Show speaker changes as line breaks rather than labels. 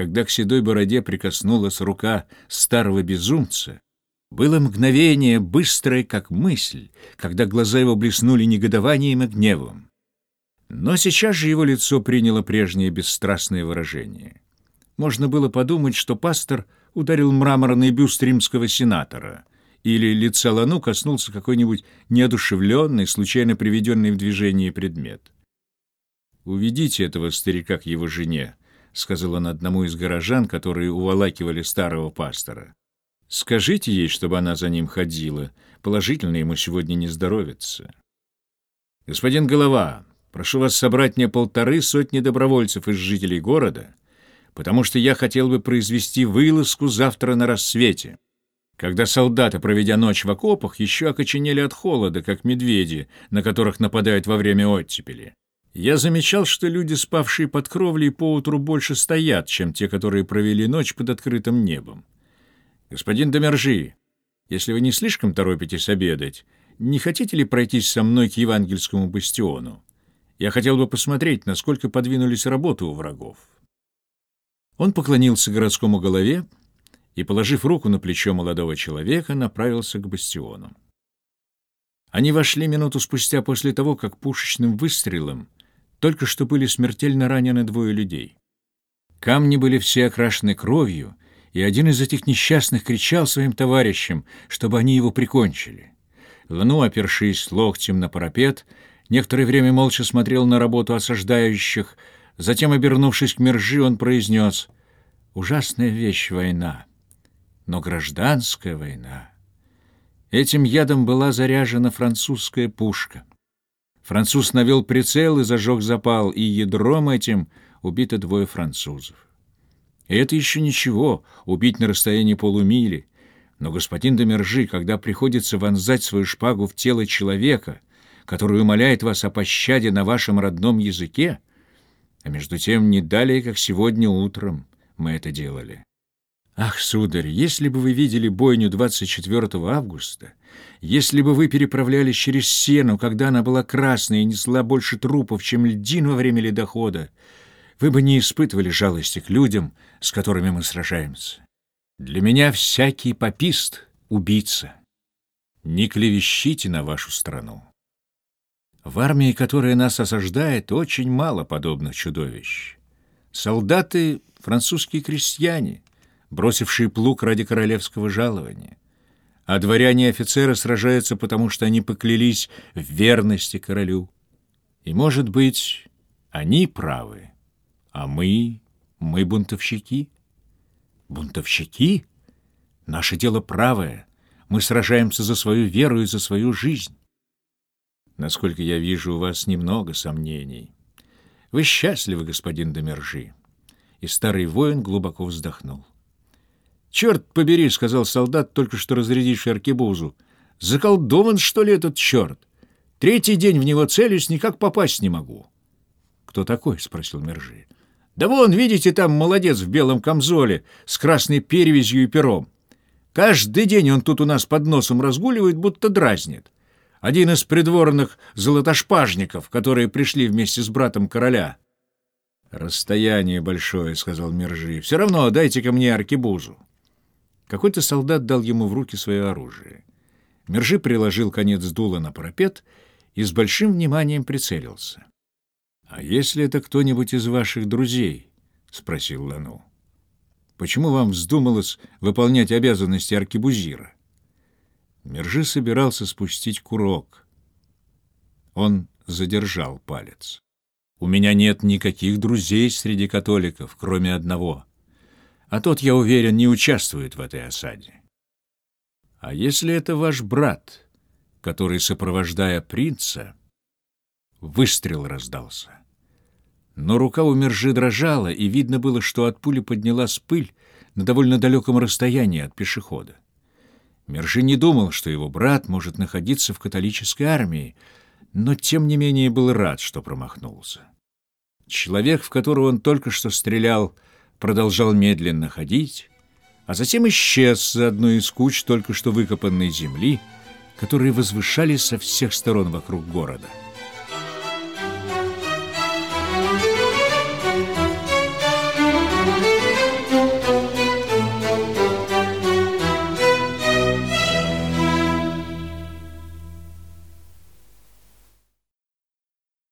когда к седой бороде прикоснулась рука старого безумца, было мгновение, быстрое, как мысль, когда глаза его блеснули негодованием и гневом. Но сейчас же его лицо приняло прежнее бесстрастное выражение. Можно было подумать, что пастор ударил мраморный бюст римского сенатора, или лица Лану коснулся какой-нибудь неодушевленный, случайно приведенный в движение предмет. «Уведите этого старика к его жене», — сказал он одному из горожан, которые уволакивали старого пастора. «Скажите ей, чтобы она за ним ходила. Положительно ему сегодня не здоровится». «Господин Голова, прошу вас собрать мне полторы сотни добровольцев из жителей города, потому что я хотел бы произвести вылазку завтра на рассвете» когда солдаты, проведя ночь в окопах, еще окоченели от холода, как медведи, на которых нападают во время оттепели. Я замечал, что люди, спавшие под кровлей, поутру больше стоят, чем те, которые провели ночь под открытым небом. Господин Домержи, если вы не слишком торопитесь обедать, не хотите ли пройтись со мной к евангельскому бастиону? Я хотел бы посмотреть, насколько подвинулись работы у врагов. Он поклонился городскому голове и, положив руку на плечо молодого человека, направился к бастиону. Они вошли минуту спустя после того, как пушечным выстрелом только что были смертельно ранены двое людей. Камни были все окрашены кровью, и один из этих несчастных кричал своим товарищам, чтобы они его прикончили. Лану, опершись локтем на парапет, некоторое время молча смотрел на работу осаждающих, затем, обернувшись к Мержи, он произнес «Ужасная вещь война, но гражданская война». Этим ядом была заряжена французская пушка. Француз навел прицел и зажег запал, и ядром этим убито двое французов. И это еще ничего, убить на расстоянии полумили. Но господин Домержи, когда приходится вонзать свою шпагу в тело человека, который умоляет вас о пощаде на вашем родном языке, а между тем не далее, как сегодня утром мы это делали. Ах, сударь, если бы вы видели бойню 24 августа, если бы вы переправлялись через сену, когда она была красной и несла больше трупов, чем льдин во время ледохода, вы бы не испытывали жалости к людям, с которыми мы сражаемся. Для меня всякий попист — убийца. Не клевещите на вашу страну. В армии, которая нас осаждает, очень мало подобных чудовищ. Солдаты — французские крестьяне — бросившие плуг ради королевского жалования. А дворяне и офицеры сражаются, потому что они поклялись в верности королю. И, может быть, они правы, а мы, мы бунтовщики. Бунтовщики? Наше дело правое. Мы сражаемся за свою веру и за свою жизнь. Насколько я вижу, у вас немного сомнений. Вы счастливы, господин Домержи. И старый воин глубоко вздохнул. «Черт побери», — сказал солдат, только что разрядивший аркебузу. «Заколдован, что ли, этот черт? Третий день в него целюсь, никак попасть не могу». «Кто такой?» — спросил Мержи. «Да вон, видите, там молодец в белом камзоле с красной перевязью и пером. Каждый день он тут у нас под носом разгуливает, будто дразнит. Один из придворных золотошпажников, которые пришли вместе с братом короля». «Расстояние большое», — сказал Мержи. «Все равно дайте-ка мне аркебузу». Какой-то солдат дал ему в руки свое оружие. Мержи приложил конец дула на парапет и с большим вниманием прицелился. «А если это кто-нибудь из ваших друзей?» — спросил Лану. «Почему вам вздумалось выполнять обязанности аркебузира?» Мержи собирался спустить курок. Он задержал палец. «У меня нет никаких друзей среди католиков, кроме одного — а тот, я уверен, не участвует в этой осаде. А если это ваш брат, который, сопровождая принца, выстрел раздался? Но рука у Мержи дрожала, и видно было, что от пули поднялась пыль на довольно далеком расстоянии от пешехода. Мержи не думал, что его брат может находиться в католической армии, но тем не менее был рад, что промахнулся. Человек, в которого он только что стрелял, — продолжал медленно ходить, а затем исчез за одной из куч только что выкопанной земли, которые возвышались со всех сторон вокруг города.